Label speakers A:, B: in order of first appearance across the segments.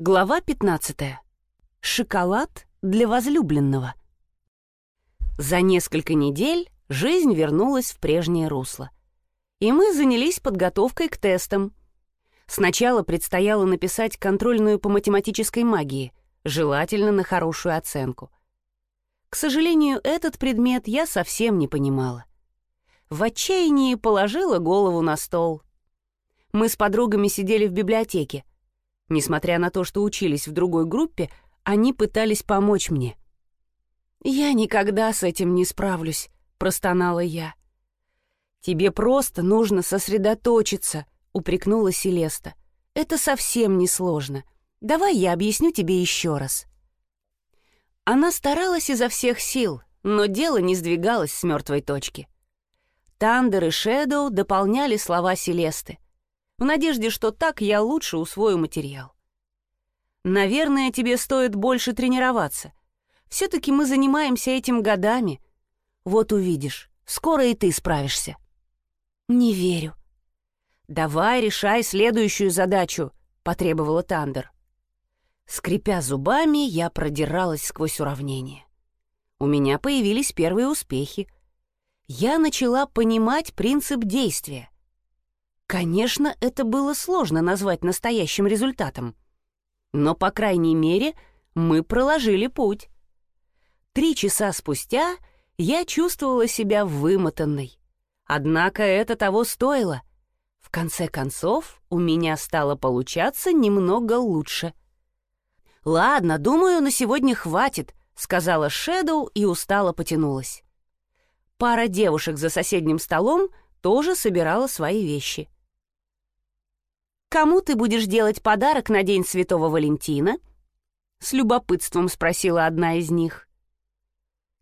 A: Глава 15. Шоколад для возлюбленного. За несколько недель жизнь вернулась в прежнее русло. И мы занялись подготовкой к тестам. Сначала предстояло написать контрольную по математической магии, желательно на хорошую оценку. К сожалению, этот предмет я совсем не понимала. В отчаянии положила голову на стол. Мы с подругами сидели в библиотеке, Несмотря на то, что учились в другой группе, они пытались помочь мне. «Я никогда с этим не справлюсь», — простонала я. «Тебе просто нужно сосредоточиться», — упрекнула Селеста. «Это совсем не сложно. Давай я объясню тебе еще раз». Она старалась изо всех сил, но дело не сдвигалось с мертвой точки. Тандер и Шэдоу дополняли слова Селесты — в надежде, что так я лучше усвою материал. Наверное, тебе стоит больше тренироваться. Все-таки мы занимаемся этим годами. Вот увидишь, скоро и ты справишься. Не верю. Давай решай следующую задачу, потребовала Тандер. Скрипя зубами, я продиралась сквозь уравнение. У меня появились первые успехи. Я начала понимать принцип действия — Конечно, это было сложно назвать настоящим результатом. Но, по крайней мере, мы проложили путь. Три часа спустя я чувствовала себя вымотанной. Однако это того стоило. В конце концов, у меня стало получаться немного лучше. «Ладно, думаю, на сегодня хватит», — сказала Шэдоу и устало потянулась. Пара девушек за соседним столом тоже собирала свои вещи. «Кому ты будешь делать подарок на День Святого Валентина?» С любопытством спросила одна из них.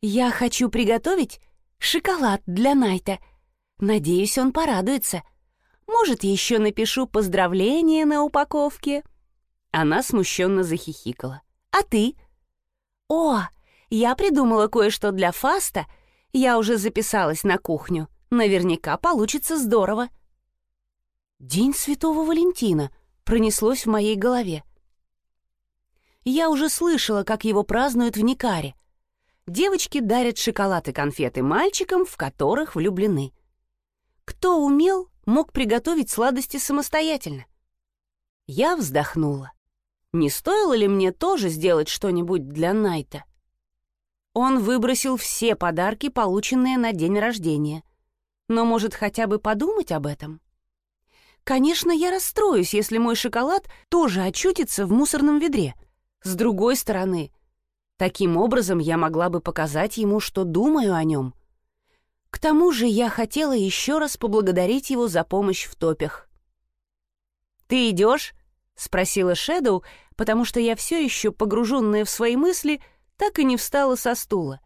A: «Я хочу приготовить шоколад для Найта. Надеюсь, он порадуется. Может, еще напишу поздравление на упаковке?» Она смущенно захихикала. «А ты?» «О, я придумала кое-что для Фаста. Я уже записалась на кухню. Наверняка получится здорово». «День Святого Валентина» пронеслось в моей голове. Я уже слышала, как его празднуют в Никаре. Девочки дарят шоколад и конфеты мальчикам, в которых влюблены. Кто умел, мог приготовить сладости самостоятельно. Я вздохнула. Не стоило ли мне тоже сделать что-нибудь для Найта? Он выбросил все подарки, полученные на день рождения. Но может хотя бы подумать об этом? Конечно, я расстроюсь, если мой шоколад тоже очутится в мусорном ведре. С другой стороны, таким образом я могла бы показать ему, что думаю о нем. К тому же я хотела еще раз поблагодарить его за помощь в топях. «Ты идешь?» — спросила Шэдоу, потому что я все еще, погруженная в свои мысли, так и не встала со стула.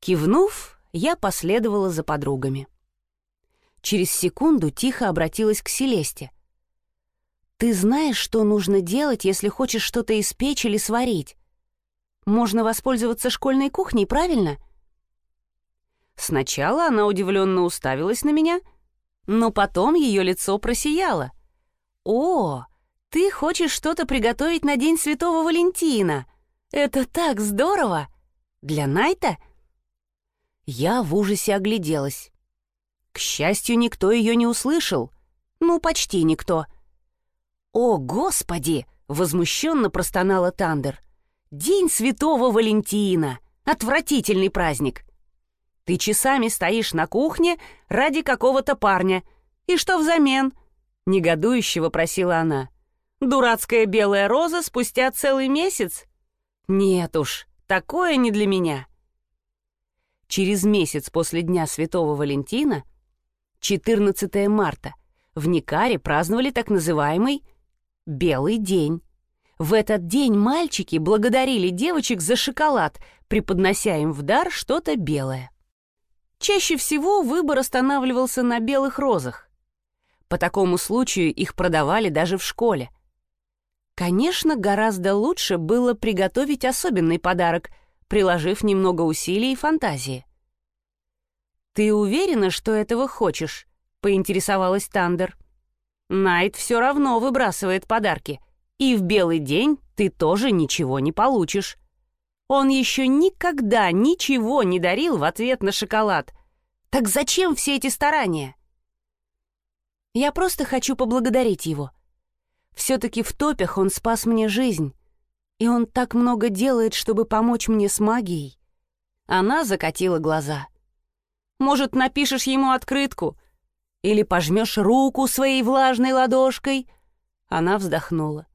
A: Кивнув, я последовала за подругами. Через секунду тихо обратилась к Селесте. «Ты знаешь, что нужно делать, если хочешь что-то испечь или сварить? Можно воспользоваться школьной кухней, правильно?» Сначала она удивленно уставилась на меня, но потом ее лицо просияло. «О, ты хочешь что-то приготовить на День Святого Валентина? Это так здорово! Для Найта?» Я в ужасе огляделась. К счастью, никто ее не услышал. Ну, почти никто. «О, Господи!» — возмущенно простонала Тандер. «День Святого Валентина! Отвратительный праздник! Ты часами стоишь на кухне ради какого-то парня. И что взамен?» — негодующе вопросила она. «Дурацкая белая роза спустя целый месяц? Нет уж, такое не для меня». Через месяц после Дня Святого Валентина 14 марта. В Никаре праздновали так называемый «Белый день». В этот день мальчики благодарили девочек за шоколад, преподнося им в дар что-то белое. Чаще всего выбор останавливался на белых розах. По такому случаю их продавали даже в школе. Конечно, гораздо лучше было приготовить особенный подарок, приложив немного усилий и фантазии. «Ты уверена, что этого хочешь?» — поинтересовалась Тандер. «Найт все равно выбрасывает подарки. И в белый день ты тоже ничего не получишь. Он еще никогда ничего не дарил в ответ на шоколад. Так зачем все эти старания? Я просто хочу поблагодарить его. Все-таки в топях он спас мне жизнь, и он так много делает, чтобы помочь мне с магией. Она закатила глаза. Может, напишешь ему открытку? Или пожмешь руку своей влажной ладошкой? Она вздохнула.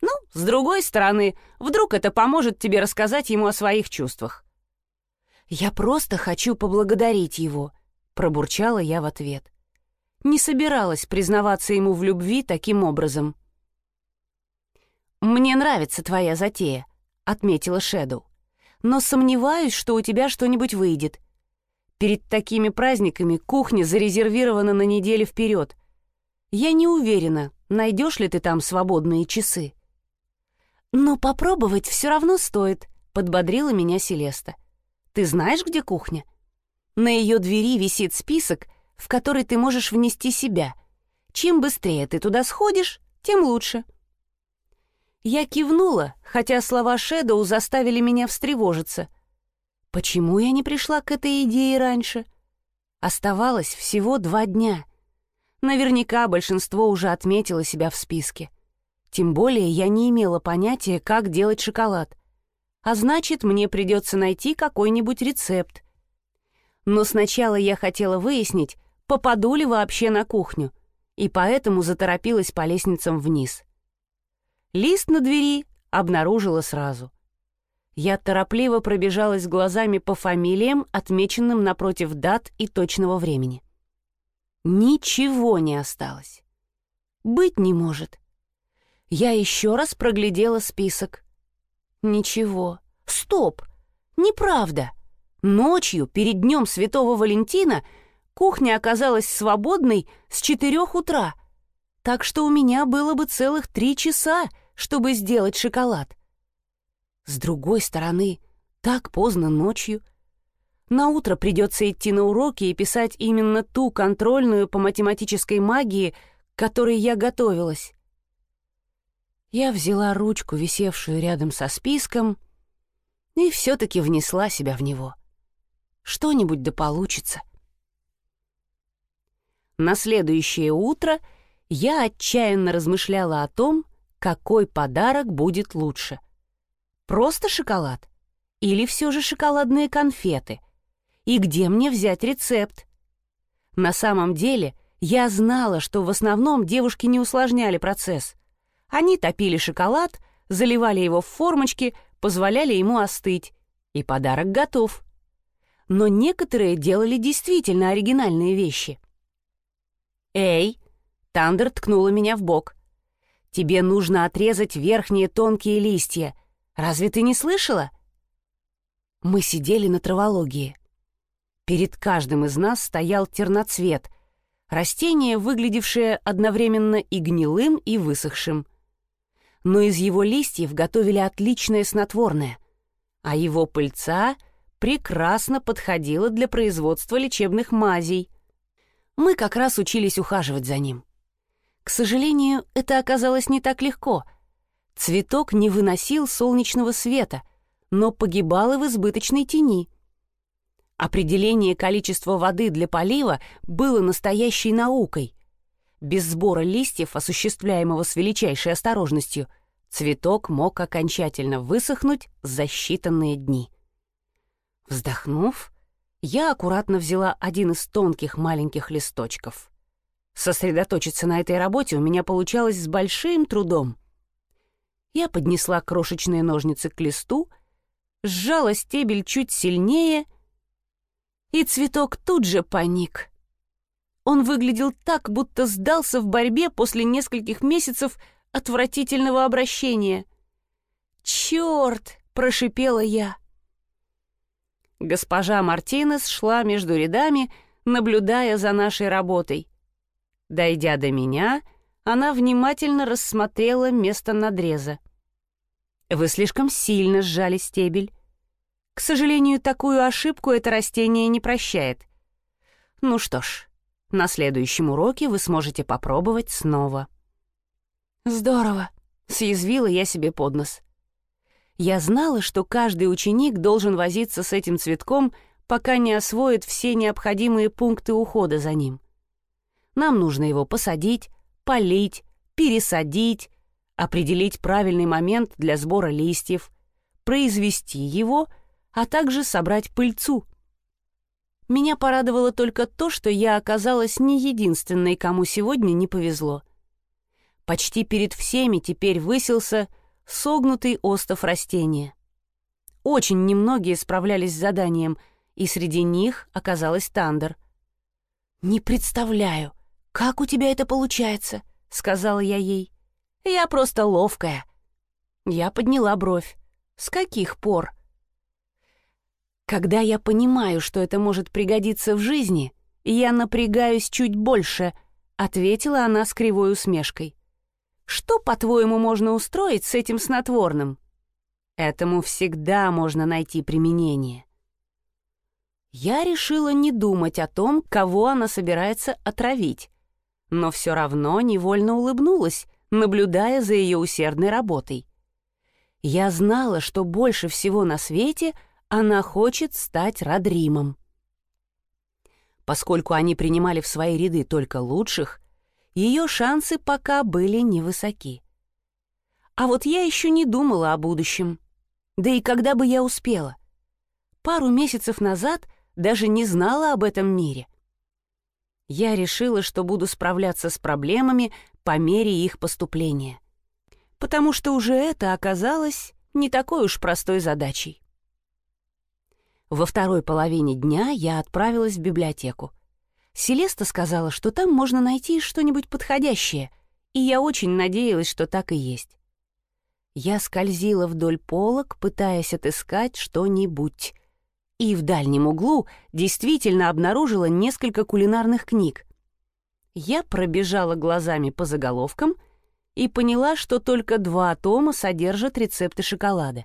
A: Ну, с другой стороны, вдруг это поможет тебе рассказать ему о своих чувствах. «Я просто хочу поблагодарить его», — пробурчала я в ответ. Не собиралась признаваться ему в любви таким образом. «Мне нравится твоя затея», — отметила Шэдоу. «Но сомневаюсь, что у тебя что-нибудь выйдет. Перед такими праздниками кухня зарезервирована на неделю вперед. Я не уверена, найдешь ли ты там свободные часы». «Но попробовать все равно стоит», — подбодрила меня Селеста. «Ты знаешь, где кухня?» На ее двери висит список, в который ты можешь внести себя. Чем быстрее ты туда сходишь, тем лучше. Я кивнула, хотя слова Шэдоу заставили меня встревожиться. Почему я не пришла к этой идее раньше? Оставалось всего два дня. Наверняка большинство уже отметило себя в списке. Тем более я не имела понятия, как делать шоколад. А значит, мне придется найти какой-нибудь рецепт. Но сначала я хотела выяснить, попаду ли вообще на кухню, и поэтому заторопилась по лестницам вниз. Лист на двери обнаружила сразу. Я торопливо пробежалась глазами по фамилиям, отмеченным напротив дат и точного времени. Ничего не осталось. Быть не может. Я еще раз проглядела список. Ничего. Стоп! Неправда. Ночью, перед днем Святого Валентина, кухня оказалась свободной с четырех утра, так что у меня было бы целых три часа, чтобы сделать шоколад. С другой стороны, так поздно ночью. На утро придется идти на уроки и писать именно ту контрольную по математической магии, к которой я готовилась. Я взяла ручку, висевшую рядом со списком, и все-таки внесла себя в него. Что-нибудь да получится. На следующее утро я отчаянно размышляла о том, какой подарок будет лучше. Просто шоколад? Или все же шоколадные конфеты? И где мне взять рецепт? На самом деле, я знала, что в основном девушки не усложняли процесс. Они топили шоколад, заливали его в формочки, позволяли ему остыть, и подарок готов. Но некоторые делали действительно оригинальные вещи. «Эй!» — Тандер ткнула меня в бок. «Тебе нужно отрезать верхние тонкие листья. Разве ты не слышала?» Мы сидели на травологии. Перед каждым из нас стоял терноцвет, растение, выглядевшее одновременно и гнилым, и высохшим — но из его листьев готовили отличное снотворное, а его пыльца прекрасно подходила для производства лечебных мазей. Мы как раз учились ухаживать за ним. К сожалению, это оказалось не так легко. Цветок не выносил солнечного света, но погибал и в избыточной тени. Определение количества воды для полива было настоящей наукой. Без сбора листьев, осуществляемого с величайшей осторожностью, цветок мог окончательно высохнуть за считанные дни. Вздохнув, я аккуратно взяла один из тонких маленьких листочков. Сосредоточиться на этой работе у меня получалось с большим трудом. Я поднесла крошечные ножницы к листу, сжала стебель чуть сильнее, и цветок тут же паник. Он выглядел так, будто сдался в борьбе после нескольких месяцев отвратительного обращения. «Черт!» — прошипела я. Госпожа Мартинес шла между рядами, наблюдая за нашей работой. Дойдя до меня, она внимательно рассмотрела место надреза. «Вы слишком сильно сжали стебель. К сожалению, такую ошибку это растение не прощает. Ну что ж, на следующем уроке вы сможете попробовать снова. Здорово. съязвила я себе под нос. Я знала, что каждый ученик должен возиться с этим цветком, пока не освоит все необходимые пункты ухода за ним. Нам нужно его посадить, полить, пересадить, определить правильный момент для сбора листьев, произвести его, а также собрать пыльцу. Меня порадовало только то, что я оказалась не единственной, кому сегодня не повезло. Почти перед всеми теперь высился согнутый остов растения. Очень немногие справлялись с заданием, и среди них оказалась Тандер. «Не представляю, как у тебя это получается», — сказала я ей. «Я просто ловкая». Я подняла бровь. «С каких пор?» «Когда я понимаю, что это может пригодиться в жизни, я напрягаюсь чуть больше», — ответила она с кривой усмешкой. Что, по-твоему, можно устроить с этим снотворным? Этому всегда можно найти применение. Я решила не думать о том, кого она собирается отравить, но все равно невольно улыбнулась, наблюдая за ее усердной работой. Я знала, что больше всего на свете она хочет стать Родримом. Поскольку они принимали в свои ряды только лучших, ее шансы пока были невысоки. А вот я еще не думала о будущем. Да и когда бы я успела? Пару месяцев назад даже не знала об этом мире. Я решила, что буду справляться с проблемами по мере их поступления. Потому что уже это оказалось не такой уж простой задачей. Во второй половине дня я отправилась в библиотеку. Селеста сказала, что там можно найти что-нибудь подходящее, и я очень надеялась, что так и есть. Я скользила вдоль полок, пытаясь отыскать что-нибудь. И в дальнем углу действительно обнаружила несколько кулинарных книг. Я пробежала глазами по заголовкам и поняла, что только два тома содержат рецепты шоколада.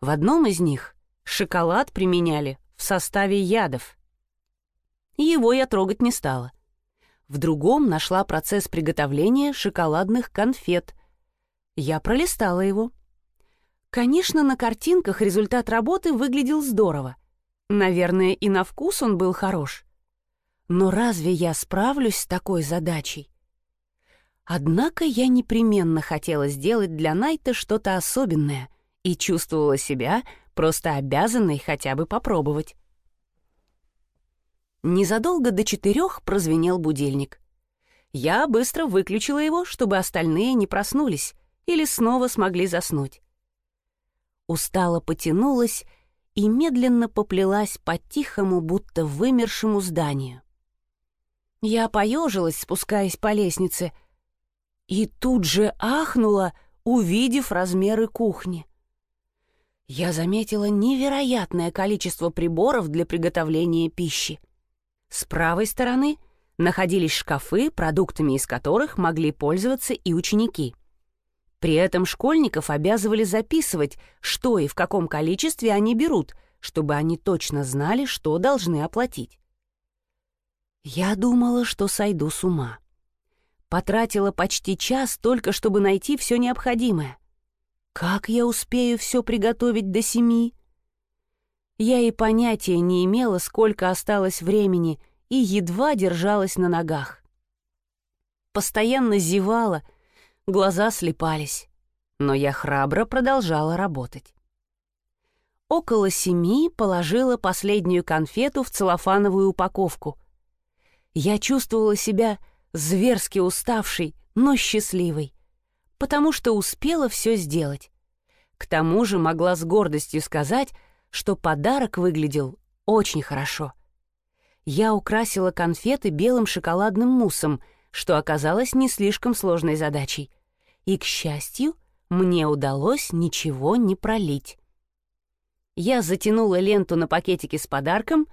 A: В одном из них шоколад применяли в составе ядов — его я трогать не стала. В другом нашла процесс приготовления шоколадных конфет. Я пролистала его. Конечно, на картинках результат работы выглядел здорово. Наверное, и на вкус он был хорош. Но разве я справлюсь с такой задачей? Однако я непременно хотела сделать для Найта что-то особенное и чувствовала себя просто обязанной хотя бы попробовать. Незадолго до четырех прозвенел будильник. Я быстро выключила его, чтобы остальные не проснулись или снова смогли заснуть. Устало потянулась и медленно поплелась по тихому, будто вымершему зданию. Я поежилась, спускаясь по лестнице, и тут же ахнула, увидев размеры кухни. Я заметила невероятное количество приборов для приготовления пищи. С правой стороны находились шкафы, продуктами из которых могли пользоваться и ученики. При этом школьников обязывали записывать, что и в каком количестве они берут, чтобы они точно знали, что должны оплатить. Я думала, что сойду с ума. Потратила почти час только, чтобы найти все необходимое. Как я успею все приготовить до семи? Я и понятия не имела, сколько осталось времени, и едва держалась на ногах. Постоянно зевала, глаза слепались, но я храбро продолжала работать. Около семи положила последнюю конфету в целлофановую упаковку. Я чувствовала себя зверски уставшей, но счастливой, потому что успела все сделать. К тому же могла с гордостью сказать, что подарок выглядел очень хорошо. Я украсила конфеты белым шоколадным муссом, что оказалось не слишком сложной задачей. И, к счастью, мне удалось ничего не пролить. Я затянула ленту на пакетике с подарком,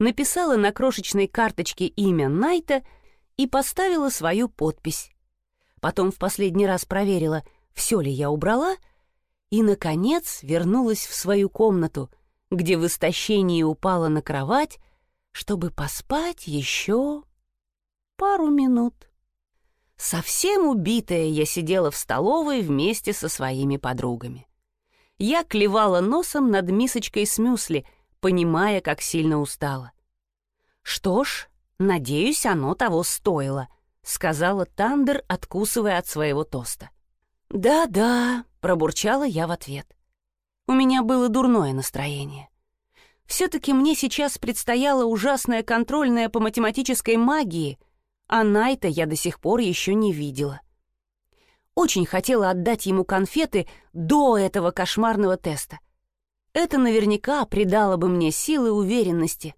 A: написала на крошечной карточке имя Найта и поставила свою подпись. Потом в последний раз проверила, все ли я убрала — и, наконец, вернулась в свою комнату, где в истощении упала на кровать, чтобы поспать еще пару минут. Совсем убитая я сидела в столовой вместе со своими подругами. Я клевала носом над мисочкой с мюсли, понимая, как сильно устала. «Что ж, надеюсь, оно того стоило», — сказала Тандер, откусывая от своего тоста. «Да-да», — пробурчала я в ответ. У меня было дурное настроение. Все-таки мне сейчас предстояла ужасная контрольная по математической магии, а Найта я до сих пор еще не видела. Очень хотела отдать ему конфеты до этого кошмарного теста. Это наверняка придало бы мне силы уверенности.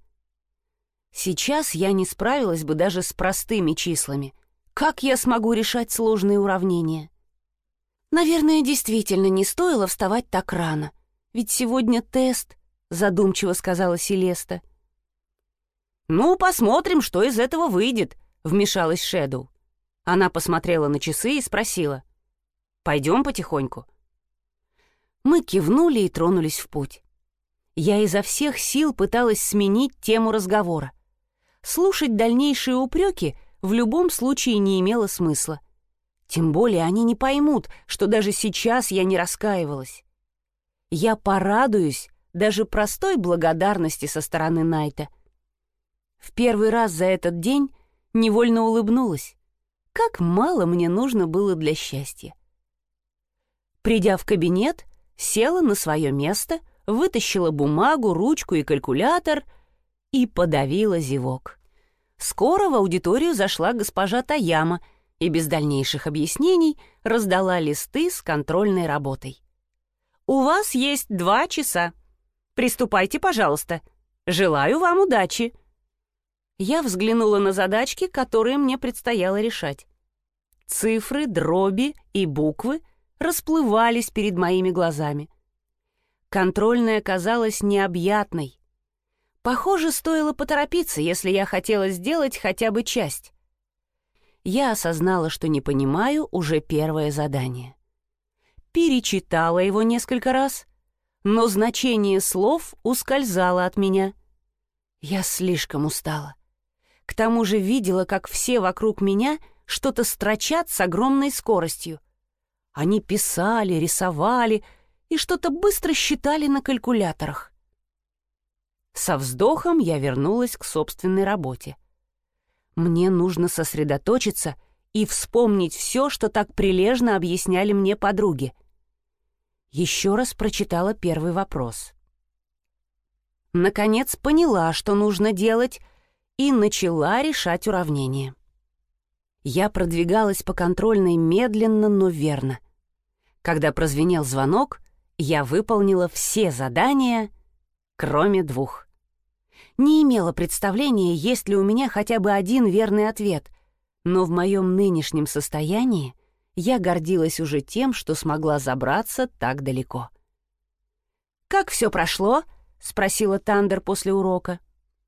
A: Сейчас я не справилась бы даже с простыми числами. Как я смогу решать сложные уравнения? Наверное, действительно не стоило вставать так рано. Ведь сегодня тест, задумчиво сказала Селеста. «Ну, посмотрим, что из этого выйдет», — вмешалась Шэдоу. Она посмотрела на часы и спросила. «Пойдем потихоньку». Мы кивнули и тронулись в путь. Я изо всех сил пыталась сменить тему разговора. Слушать дальнейшие упреки в любом случае не имело смысла. Тем более они не поймут, что даже сейчас я не раскаивалась. Я порадуюсь даже простой благодарности со стороны Найта. В первый раз за этот день невольно улыбнулась. Как мало мне нужно было для счастья. Придя в кабинет, села на свое место, вытащила бумагу, ручку и калькулятор и подавила зевок. Скоро в аудиторию зашла госпожа Таяма и без дальнейших объяснений раздала листы с контрольной работой. «У вас есть два часа. Приступайте, пожалуйста. Желаю вам удачи». Я взглянула на задачки, которые мне предстояло решать. Цифры, дроби и буквы расплывались перед моими глазами. Контрольная казалась необъятной. Похоже, стоило поторопиться, если я хотела сделать хотя бы часть. Я осознала, что не понимаю уже первое задание. Перечитала его несколько раз, но значение слов ускользало от меня. Я слишком устала. К тому же видела, как все вокруг меня что-то строчат с огромной скоростью. Они писали, рисовали и что-то быстро считали на калькуляторах. Со вздохом я вернулась к собственной работе. Мне нужно сосредоточиться и вспомнить все, что так прилежно объясняли мне подруги. Еще раз прочитала первый вопрос. Наконец поняла, что нужно делать, и начала решать уравнение. Я продвигалась по контрольной медленно, но верно. Когда прозвенел звонок, я выполнила все задания, кроме двух. Не имела представления, есть ли у меня хотя бы один верный ответ, но в моем нынешнем состоянии я гордилась уже тем, что смогла забраться так далеко. «Как все прошло?» — спросила Тандер после урока.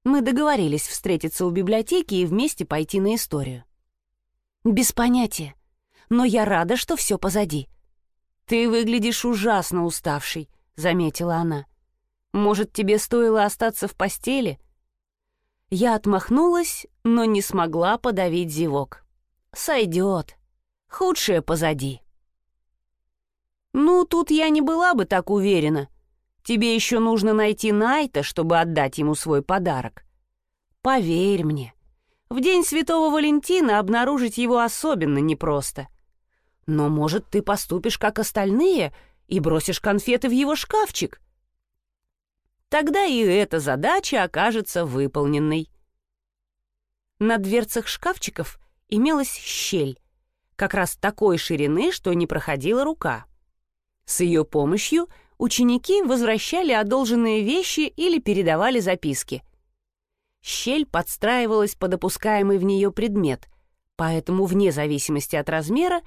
A: Мы договорились встретиться у библиотеки и вместе пойти на историю. Без понятия, но я рада, что все позади. Ты выглядишь ужасно уставший, заметила она. Может, тебе стоило остаться в постели? Я отмахнулась, но не смогла подавить зевок. Сойдет. Худшее позади. Ну, тут я не была бы так уверена, Тебе еще нужно найти Найта, чтобы отдать ему свой подарок. Поверь мне, в день Святого Валентина обнаружить его особенно непросто. Но, может, ты поступишь как остальные и бросишь конфеты в его шкафчик? Тогда и эта задача окажется выполненной. На дверцах шкафчиков имелась щель, как раз такой ширины, что не проходила рука. С ее помощью ученики возвращали одолженные вещи или передавали записки. Щель подстраивалась под опускаемый в нее предмет, поэтому вне зависимости от размера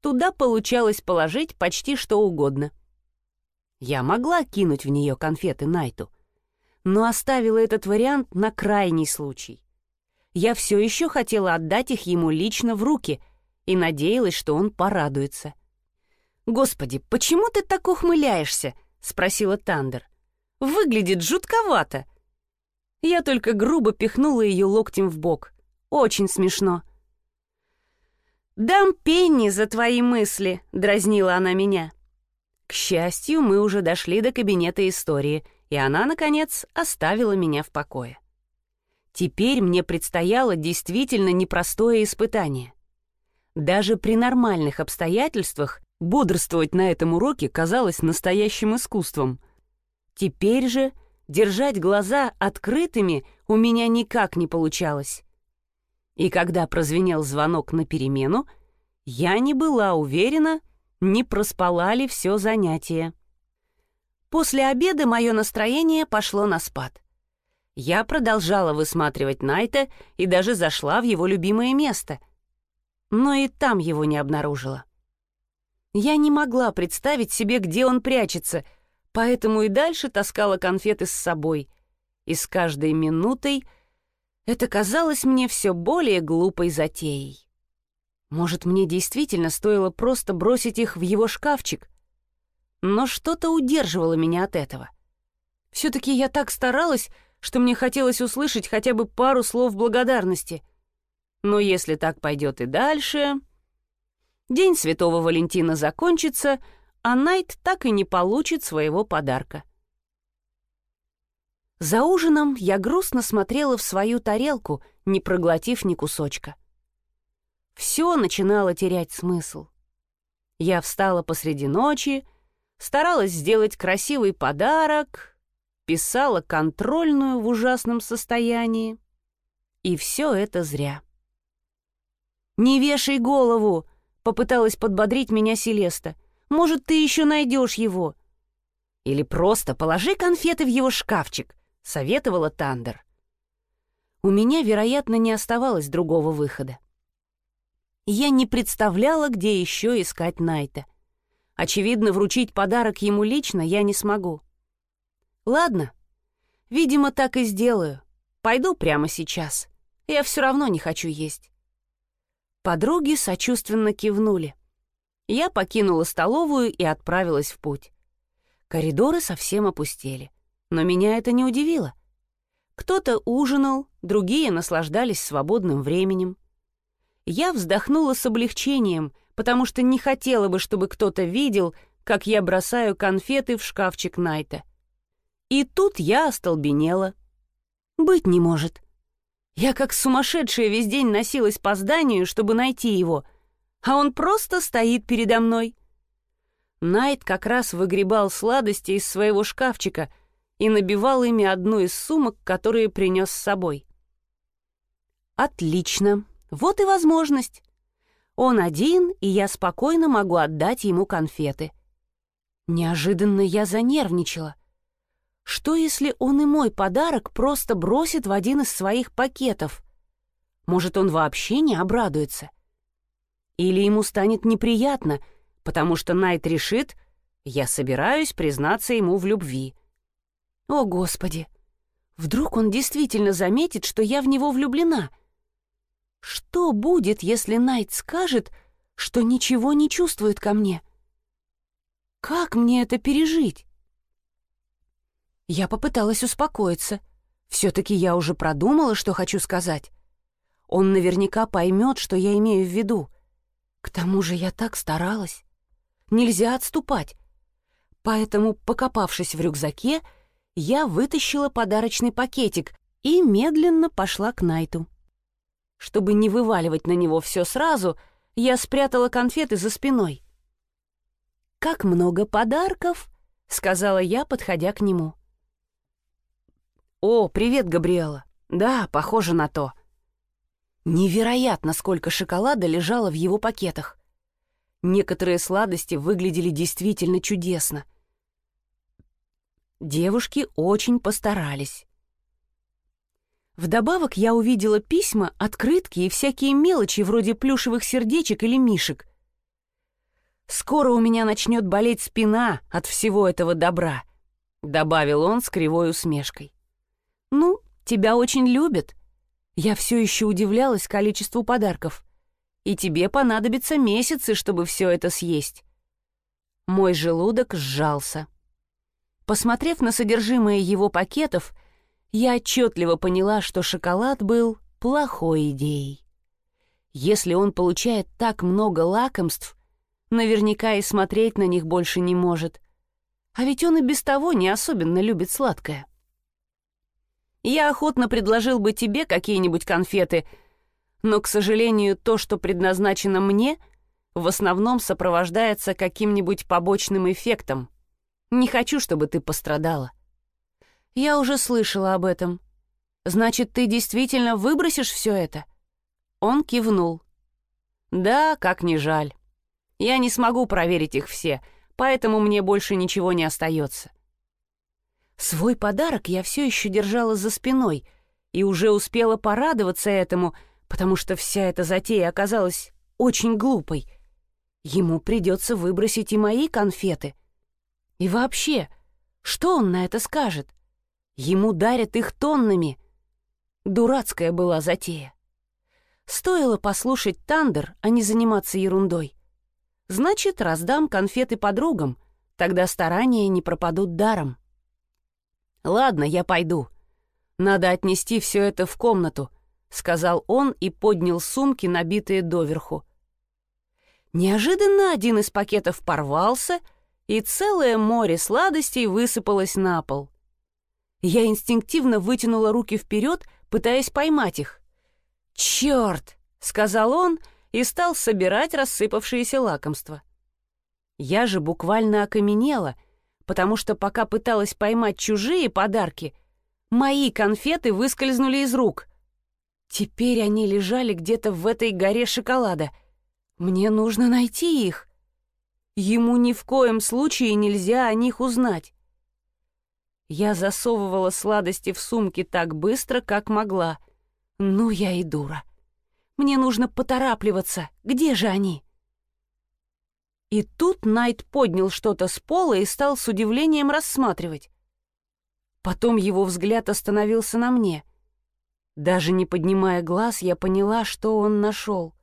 A: туда получалось положить почти что угодно. Я могла кинуть в нее конфеты Найту, но оставила этот вариант на крайний случай. Я все еще хотела отдать их ему лично в руки и надеялась, что он порадуется — «Господи, почему ты так ухмыляешься?» — спросила Тандер. «Выглядит жутковато». Я только грубо пихнула ее локтем в бок. Очень смешно. «Дам пенни за твои мысли», — дразнила она меня. К счастью, мы уже дошли до кабинета истории, и она, наконец, оставила меня в покое. Теперь мне предстояло действительно непростое испытание. Даже при нормальных обстоятельствах бодрствовать на этом уроке казалось настоящим искусством. Теперь же держать глаза открытыми у меня никак не получалось. И когда прозвенел звонок на перемену, я не была уверена, не проспала ли все занятие. После обеда мое настроение пошло на спад. Я продолжала высматривать Найта и даже зашла в его любимое место — но и там его не обнаружила. Я не могла представить себе, где он прячется, поэтому и дальше таскала конфеты с собой. И с каждой минутой это казалось мне все более глупой затеей. Может, мне действительно стоило просто бросить их в его шкафчик? Но что-то удерживало меня от этого. Все-таки я так старалась, что мне хотелось услышать хотя бы пару слов благодарности — но если так пойдет и дальше... День Святого Валентина закончится, а Найт так и не получит своего подарка. За ужином я грустно смотрела в свою тарелку, не проглотив ни кусочка. Все начинало терять смысл. Я встала посреди ночи, старалась сделать красивый подарок, писала контрольную в ужасном состоянии. И все это зря. «Не вешай голову!» — попыталась подбодрить меня Селеста. «Может, ты еще найдешь его?» «Или просто положи конфеты в его шкафчик», — советовала Тандер. У меня, вероятно, не оставалось другого выхода. Я не представляла, где еще искать Найта. Очевидно, вручить подарок ему лично я не смогу. Ладно, видимо, так и сделаю. Пойду прямо сейчас. Я все равно не хочу есть. Подруги сочувственно кивнули. Я покинула столовую и отправилась в путь. Коридоры совсем опустели, но меня это не удивило. Кто-то ужинал, другие наслаждались свободным временем. Я вздохнула с облегчением, потому что не хотела бы, чтобы кто-то видел, как я бросаю конфеты в шкафчик Найта. И тут я остолбенела. Быть не может. Я как сумасшедшая весь день носилась по зданию, чтобы найти его, а он просто стоит передо мной. Найт как раз выгребал сладости из своего шкафчика и набивал ими одну из сумок, которые принес с собой. Отлично, вот и возможность. Он один, и я спокойно могу отдать ему конфеты. Неожиданно я занервничала — что, если он и мой подарок просто бросит в один из своих пакетов? Может, он вообще не обрадуется? Или ему станет неприятно, потому что Найт решит, я собираюсь признаться ему в любви. О, Господи! Вдруг он действительно заметит, что я в него влюблена? Что будет, если Найт скажет, что ничего не чувствует ко мне? Как мне это пережить? Я попыталась успокоиться. Все-таки я уже продумала, что хочу сказать. Он наверняка поймет, что я имею в виду. К тому же я так старалась. Нельзя отступать. Поэтому, покопавшись в рюкзаке, я вытащила подарочный пакетик и медленно пошла к Найту. Чтобы не вываливать на него все сразу, я спрятала конфеты за спиной. «Как много подарков!» — сказала я, подходя к нему. «О, привет, Габриэла. Да, похоже на то». Невероятно, сколько шоколада лежало в его пакетах. Некоторые сладости выглядели действительно чудесно. Девушки очень постарались. Вдобавок я увидела письма, открытки и всякие мелочи вроде плюшевых сердечек или мишек. «Скоро у меня начнет болеть спина от всего этого добра», — добавил он с кривой усмешкой. «Ну, тебя очень любят». Я все еще удивлялась количеству подарков. «И тебе понадобятся месяцы, чтобы все это съесть». Мой желудок сжался. Посмотрев на содержимое его пакетов, я отчетливо поняла, что шоколад был плохой идеей. Если он получает так много лакомств, наверняка и смотреть на них больше не может. А ведь он и без того не особенно любит сладкое. Я охотно предложил бы тебе какие-нибудь конфеты, но, к сожалению, то, что предназначено мне, в основном сопровождается каким-нибудь побочным эффектом. Не хочу, чтобы ты пострадала. Я уже слышала об этом. Значит, ты действительно выбросишь все это? Он кивнул. Да, как не жаль. Я не смогу проверить их все, поэтому мне больше ничего не остается. Свой подарок я все еще держала за спиной и уже успела порадоваться этому, потому что вся эта затея оказалась очень глупой. Ему придется выбросить и мои конфеты. И вообще, что он на это скажет? Ему дарят их тоннами. Дурацкая была затея. Стоило послушать Тандер, а не заниматься ерундой. Значит, раздам конфеты подругам, тогда старания не пропадут даром. Ладно, я пойду. Надо отнести все это в комнату, сказал он и поднял сумки, набитые доверху. Неожиданно один из пакетов порвался, и целое море сладостей высыпалось на пол. Я инстинктивно вытянула руки вперед, пытаясь поймать их. «Черт!» — сказал он и стал собирать рассыпавшиеся лакомства. Я же буквально окаменела, потому что пока пыталась поймать чужие подарки, мои конфеты выскользнули из рук. Теперь они лежали где-то в этой горе шоколада. Мне нужно найти их. Ему ни в коем случае нельзя о них узнать. Я засовывала сладости в сумки так быстро, как могла. Ну, я и дура. Мне нужно поторапливаться. Где же они? И тут Найт поднял что-то с пола и стал с удивлением рассматривать. Потом его взгляд остановился на мне. Даже не поднимая глаз, я поняла, что он нашел.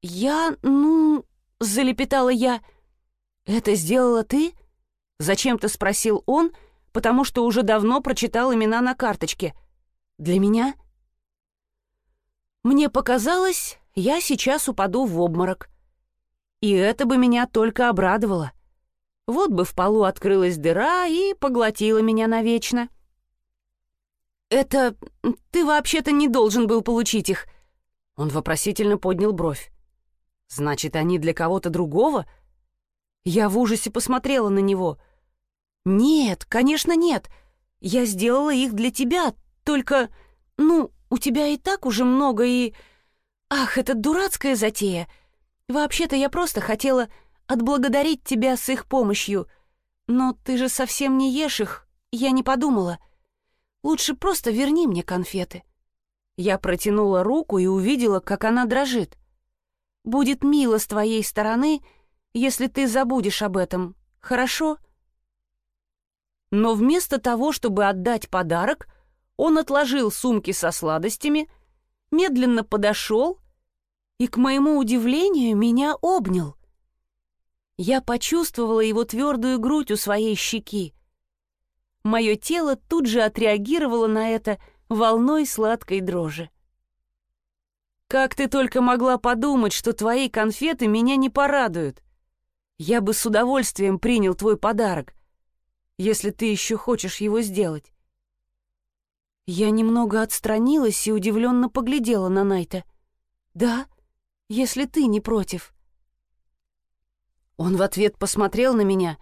A: «Я, ну...» — залепетала я. «Это сделала ты?» — зачем-то спросил он, потому что уже давно прочитал имена на карточке. Для меня? Мне показалось, я сейчас упаду в обморок. И это бы меня только обрадовало. Вот бы в полу открылась дыра и поглотила меня навечно. «Это... ты вообще-то не должен был получить их». Он вопросительно поднял бровь. «Значит, они для кого-то другого?» Я в ужасе посмотрела на него. «Нет, конечно, нет. Я сделала их для тебя, только, ну, у тебя и так уже много и... Ах, это дурацкая затея. Вообще-то я просто хотела отблагодарить тебя с их помощью. Но ты же совсем не ешь их, я не подумала. Лучше просто верни мне конфеты». Я протянула руку и увидела, как она дрожит. «Будет мило с твоей стороны, если ты забудешь об этом, хорошо?» Но вместо того, чтобы отдать подарок, он отложил сумки со сладостями, медленно подошел и, к моему удивлению, меня обнял. Я почувствовала его твердую грудь у своей щеки. Мое тело тут же отреагировало на это волной сладкой дрожи. «Как ты только могла подумать, что твои конфеты меня не порадуют? Я бы с удовольствием принял твой подарок, если ты еще хочешь его сделать. Я немного отстранилась и удивленно поглядела на Найта. «Да, если ты не против». Он в ответ посмотрел на меня.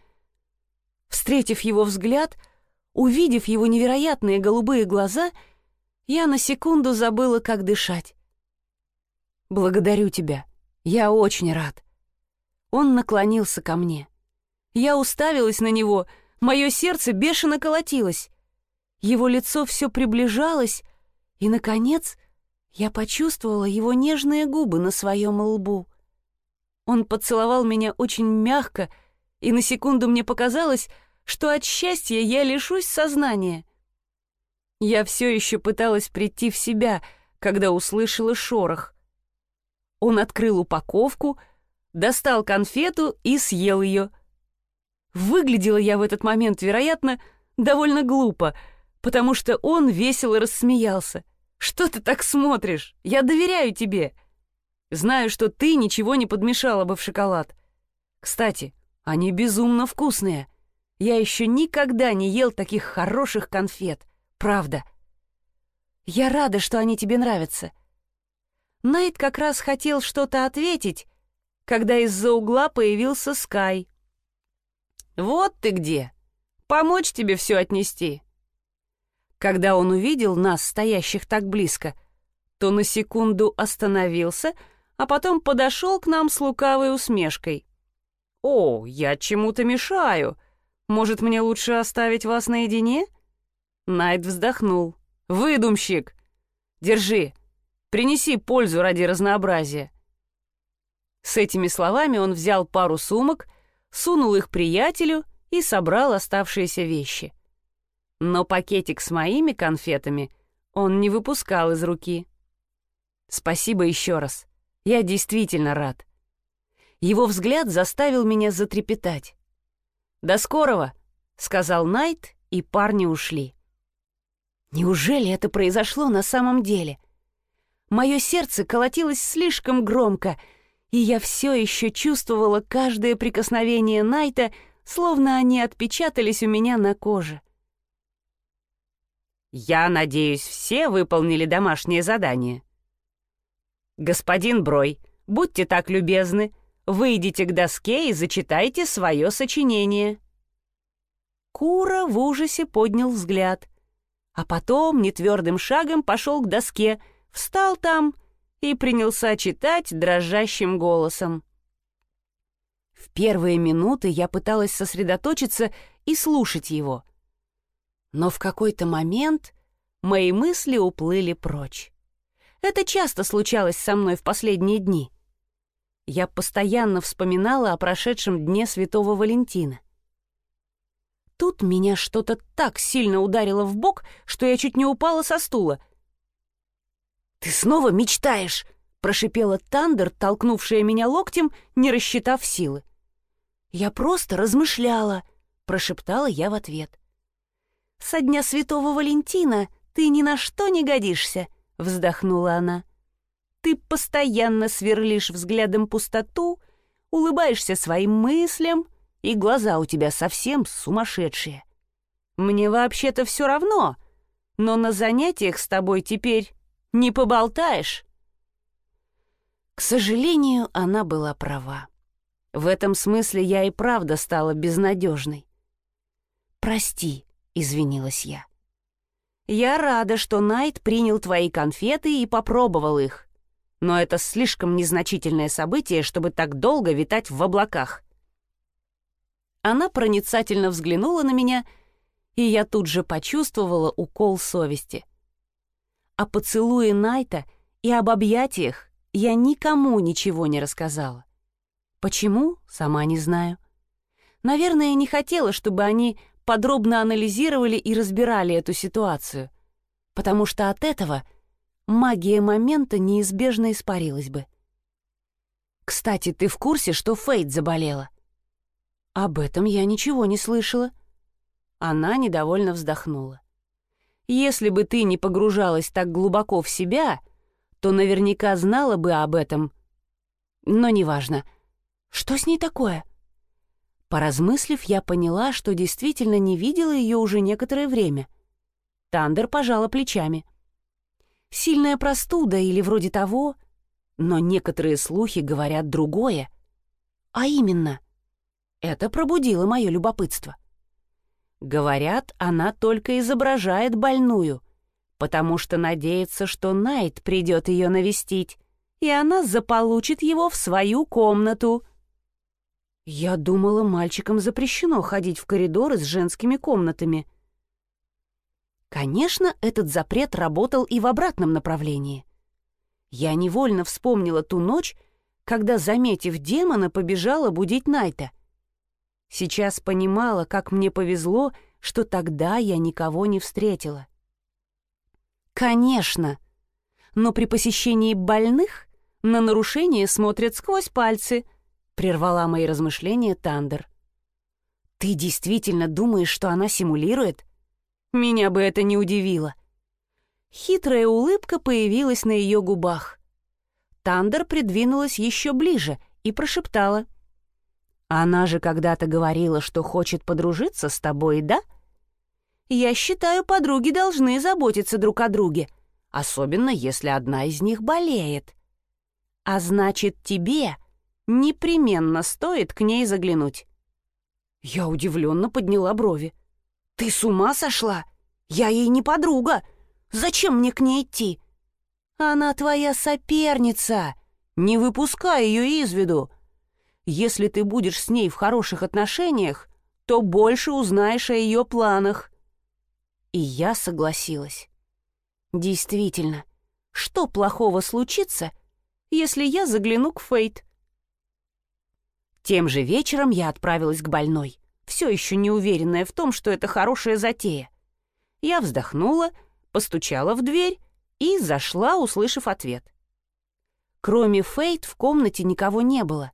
A: Встретив его взгляд, увидев его невероятные голубые глаза, я на секунду забыла, как дышать. «Благодарю тебя. Я очень рад». Он наклонился ко мне. Я уставилась на него, мое сердце бешено колотилось. Его лицо все приближалось, и, наконец, я почувствовала его нежные губы на своем лбу. Он поцеловал меня очень мягко, и на секунду мне показалось, что от счастья я лишусь сознания. Я все еще пыталась прийти в себя, когда услышала шорох. Он открыл упаковку, достал конфету и съел ее. Выглядела я в этот момент, вероятно, довольно глупо — потому что он весело рассмеялся. Что ты так смотришь? Я доверяю тебе. Знаю, что ты ничего не подмешала бы в шоколад. Кстати, они безумно вкусные. Я еще никогда не ел таких хороших конфет. Правда. Я рада, что они тебе нравятся. Найт как раз хотел что-то ответить, когда из-за угла появился Скай. «Вот ты где! Помочь тебе все отнести!» Когда он увидел нас, стоящих так близко, то на секунду остановился, а потом подошел к нам с лукавой усмешкой. «О, я чему-то мешаю. Может, мне лучше оставить вас наедине?» Найт вздохнул. «Выдумщик! Держи, принеси пользу ради разнообразия». С этими словами он взял пару сумок, сунул их приятелю и собрал оставшиеся вещи. Но пакетик с моими конфетами он не выпускал из руки. «Спасибо еще раз. Я действительно рад». Его взгляд заставил меня затрепетать. «До скорого!» — сказал Найт, и парни ушли. Неужели это произошло на самом деле? Мое сердце колотилось слишком громко, и я все еще чувствовала каждое прикосновение Найта, словно они отпечатались у меня на коже. «Я надеюсь, все выполнили домашнее задание». «Господин Брой, будьте так любезны, Выйдите к доске и зачитайте свое сочинение». Кура в ужасе поднял взгляд, а потом нетвердым шагом пошел к доске, встал там и принялся читать дрожащим голосом. В первые минуты я пыталась сосредоточиться и слушать его. Но в какой-то момент мои мысли уплыли прочь. Это часто случалось со мной в последние дни — я постоянно вспоминала о прошедшем дне Святого Валентина. Тут меня что-то так сильно ударило в бок, что я чуть не упала со стула. «Ты снова мечтаешь!» — прошипела Тандер, толкнувшая меня локтем, не рассчитав силы. «Я просто размышляла», — прошептала я в ответ. «Со дня Святого Валентина ты ни на что не годишься», — вздохнула она. Ты постоянно сверлишь взглядом пустоту, улыбаешься своим мыслям, и глаза у тебя совсем сумасшедшие. Мне вообще-то все равно, но на занятиях с тобой теперь не поболтаешь. К сожалению, она была права. В этом смысле я и правда стала безнадежной. «Прости», — извинилась я. «Я рада, что Найт принял твои конфеты и попробовал их но это слишком незначительное событие, чтобы так долго витать в облаках. Она проницательно взглянула на меня, и я тут же почувствовала укол совести. О поцелуе Найта и об объятиях я никому ничего не рассказала. Почему? Сама не знаю. Наверное, не хотела, чтобы они подробно анализировали и разбирали эту ситуацию, потому что от этого — магия момента неизбежно испарилась бы. «Кстати, ты в курсе, что Фейт заболела?» «Об этом я ничего не слышала». Она недовольно вздохнула. «Если бы ты не погружалась так глубоко в себя, то наверняка знала бы об этом. Но неважно. Что с ней такое?» Поразмыслив, я поняла, что действительно не видела ее уже некоторое время. Тандер пожала плечами — Сильная простуда или вроде того, но некоторые слухи говорят другое. А именно, это пробудило мое любопытство. Говорят, она только изображает больную, потому что надеется, что Найт придет ее навестить, и она заполучит его в свою комнату. Я думала, мальчикам запрещено ходить в коридоры с женскими комнатами — Конечно, этот запрет работал и в обратном направлении. Я невольно вспомнила ту ночь, когда, заметив демона, побежала будить Найта. Сейчас понимала, как мне повезло, что тогда я никого не встретила. Конечно, но при посещении больных на нарушение смотрят сквозь пальцы, прервала мои размышления Тандер. Ты действительно думаешь, что она симулирует? Меня бы это не удивило. Хитрая улыбка появилась на ее губах. Тандер придвинулась еще ближе и прошептала. «Она же когда-то говорила, что хочет подружиться с тобой, да?» «Я считаю, подруги должны заботиться друг о друге, особенно если одна из них болеет. А значит, тебе непременно стоит к ней заглянуть». Я удивленно подняла брови. «Ты с ума сошла? Я ей не подруга. Зачем мне к ней идти?» «Она твоя соперница. Не выпускай ее из виду. Если ты будешь с ней в хороших отношениях, то больше узнаешь о ее планах». И я согласилась. Действительно, что плохого случится, если я загляну к Фейт? Тем же вечером я отправилась к больной, все еще не уверенная в том, что это хорошая затея. Я вздохнула, постучала в дверь и зашла, услышав ответ. Кроме Фейт в комнате никого не было.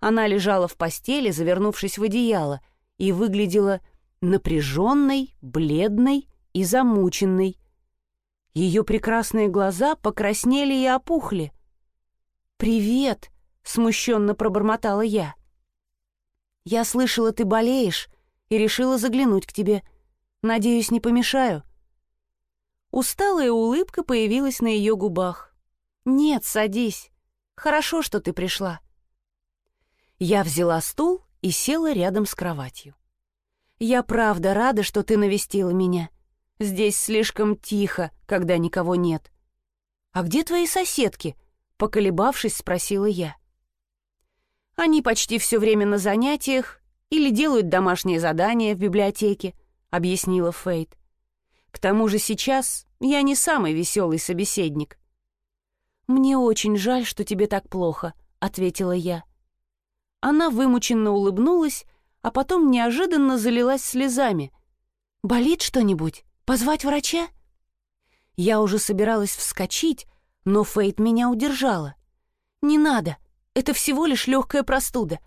A: Она лежала в постели, завернувшись в одеяло, и выглядела напряженной, бледной и замученной. Ее прекрасные глаза покраснели и опухли. «Привет!» — смущенно пробормотала я. «Я слышала, ты болеешь, и решила заглянуть к тебе. Надеюсь, не помешаю». Усталая улыбка появилась на ее губах. «Нет, садись. Хорошо, что ты пришла». Я взяла стул и села рядом с кроватью. «Я правда рада, что ты навестила меня. Здесь слишком тихо, когда никого нет». «А где твои соседки?» — поколебавшись, спросила я. Они почти все время на занятиях или делают домашние задания в библиотеке, объяснила Фейт. К тому же сейчас я не самый веселый собеседник. «Мне очень жаль, что тебе так плохо», — ответила я. Она вымученно улыбнулась, а потом неожиданно залилась слезами. «Болит что-нибудь? Позвать врача?» Я уже собиралась вскочить, но Фейт меня удержала. «Не надо. Это всего лишь легкая простуда.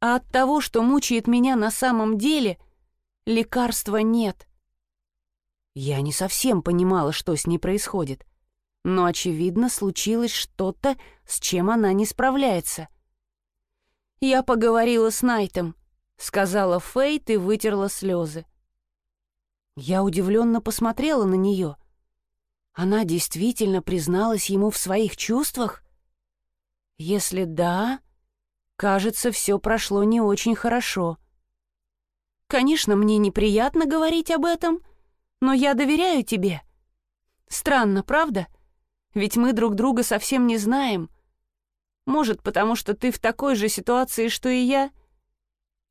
A: А от того, что мучает меня на самом деле, лекарства нет. Я не совсем понимала, что с ней происходит. Но, очевидно, случилось что-то, с чем она не справляется. «Я поговорила с Найтом», — сказала Фейт и вытерла слезы. Я удивленно посмотрела на нее. Она действительно призналась ему в своих чувствах? Если да, кажется, все прошло не очень хорошо. Конечно, мне неприятно говорить об этом, но я доверяю тебе. Странно, правда? Ведь мы друг друга совсем не знаем. Может, потому что ты в такой же ситуации, что и я?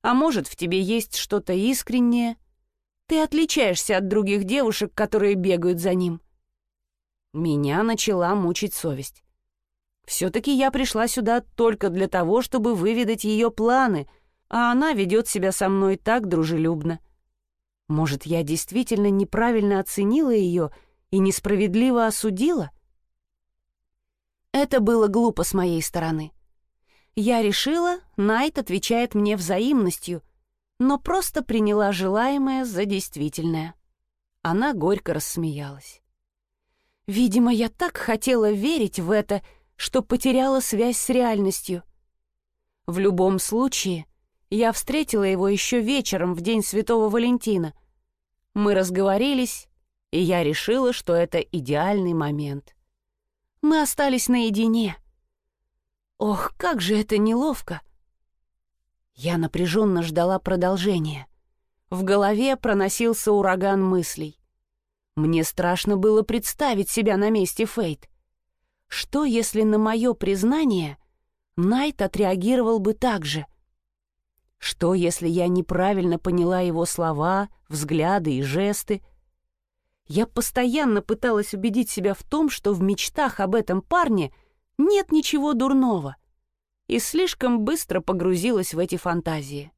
A: А может, в тебе есть что-то искреннее? Ты отличаешься от других девушек, которые бегают за ним. Меня начала мучить совесть. Все-таки я пришла сюда только для того, чтобы выведать ее планы, а она ведет себя со мной так дружелюбно. Может, я действительно неправильно оценила ее и несправедливо осудила? Это было глупо с моей стороны. Я решила, Найт отвечает мне взаимностью, но просто приняла желаемое за действительное. Она горько рассмеялась. Видимо, я так хотела верить в это, что потеряла связь с реальностью. В любом случае, я встретила его еще вечером в день Святого Валентина. Мы разговорились, и я решила, что это идеальный момент. Мы остались наедине. Ох, как же это неловко! Я напряженно ждала продолжения. В голове проносился ураган мыслей. Мне страшно было представить себя на месте Фейт. Что, если на мое признание Найт отреагировал бы так же? Что, если я неправильно поняла его слова, взгляды и жесты? Я постоянно пыталась убедить себя в том, что в мечтах об этом парне нет ничего дурного, и слишком быстро погрузилась в эти фантазии.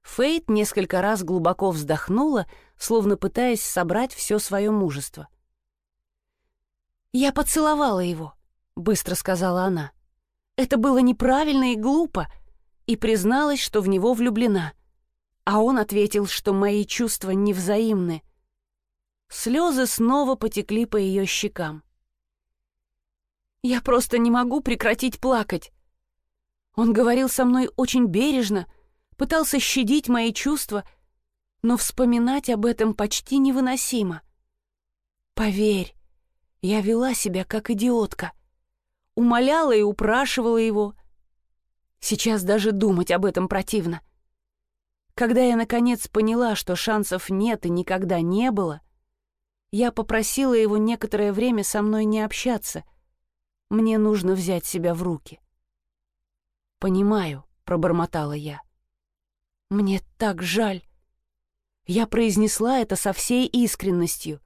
A: Фейт несколько раз глубоко вздохнула, словно пытаясь собрать все свое мужество — «Я поцеловала его», — быстро сказала она. «Это было неправильно и глупо», и призналась, что в него влюблена. А он ответил, что мои чувства невзаимны. Слезы снова потекли по ее щекам. «Я просто не могу прекратить плакать. Он говорил со мной очень бережно, пытался щадить мои чувства, но вспоминать об этом почти невыносимо. Поверь, я вела себя как идиотка. Умоляла и упрашивала его. Сейчас даже думать об этом противно. Когда я, наконец, поняла, что шансов нет и никогда не было, я попросила его некоторое время со мной не общаться. Мне нужно взять себя в руки. «Понимаю», — пробормотала я. «Мне так жаль». Я произнесла это со всей искренностью.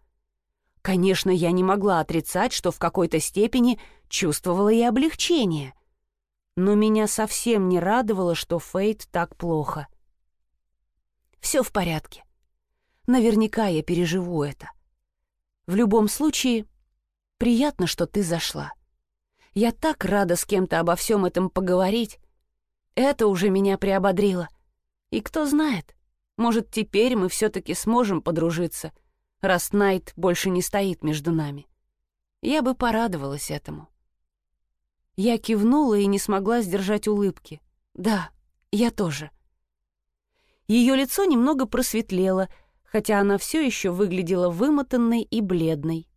A: Конечно, я не могла отрицать, что в какой-то степени чувствовала и облегчение. Но меня совсем не радовало, что Фейт так плохо. Все в порядке. Наверняка я переживу это. В любом случае, приятно, что ты зашла. Я так рада с кем-то обо всем этом поговорить. Это уже меня приободрило. И кто знает, может, теперь мы все-таки сможем подружиться, раз Найт больше не стоит между нами. Я бы порадовалась этому. Я кивнула и не смогла сдержать улыбки. Да, я тоже. — ее лицо немного просветлело, хотя она все еще выглядела вымотанной и бледной.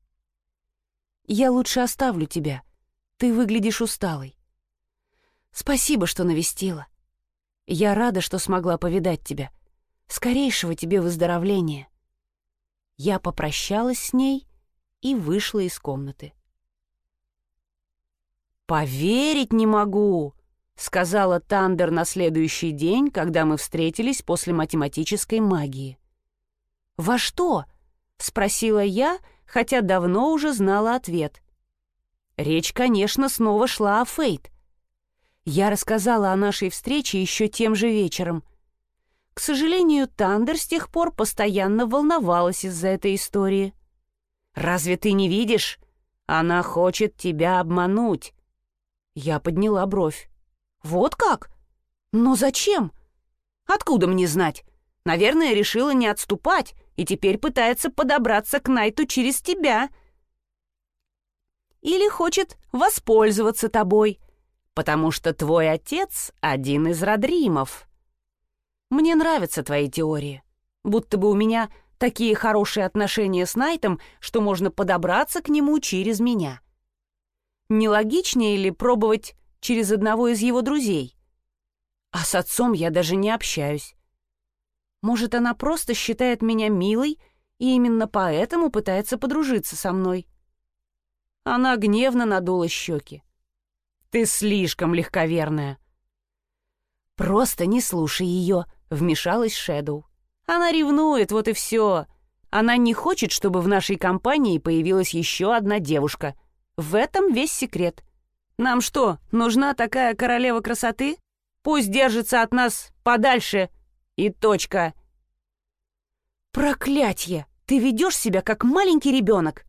A: «Я лучше оставлю тебя. Ты выглядишь усталой. Спасибо, что навестила. Я рада, что смогла повидать тебя. Скорейшего тебе выздоровления». Я попрощалась с ней и вышла из комнаты. «Поверить не могу!» — сказала Тандер на следующий день, когда мы встретились после математической магии. «Во что?» — спросила я, хотя давно уже знала ответ. Речь, конечно, снова шла о Фейт. Я рассказала о нашей встрече еще тем же вечером. К сожалению, Тандер с тех пор постоянно волновалась из-за этой истории. «Разве ты не видишь? Она хочет тебя обмануть». Я подняла бровь. «Вот как? Но зачем? Откуда мне знать? Наверное, решила не отступать и теперь пытается подобраться к Найту через тебя. Или хочет воспользоваться тобой, потому что твой отец — один из Родримов. Мне нравятся твои теории, будто бы у меня такие хорошие отношения с Найтом, что можно подобраться к нему через меня. Нелогичнее ли пробовать через одного из его друзей. А с отцом я даже не общаюсь. Может, она просто считает меня милой и именно поэтому пытается подружиться со мной. Она гневно надула щеки. «Ты слишком легковерная». «Просто не слушай ее», — вмешалась Шэдоу. «Она ревнует, вот и все. Она не хочет, чтобы в нашей компании появилась еще одна девушка. В этом весь секрет. Нам что, нужна такая королева красоты? Пусть держится от нас подальше. И точка. Проклятье! Ты ведешь себя как маленький ребенок.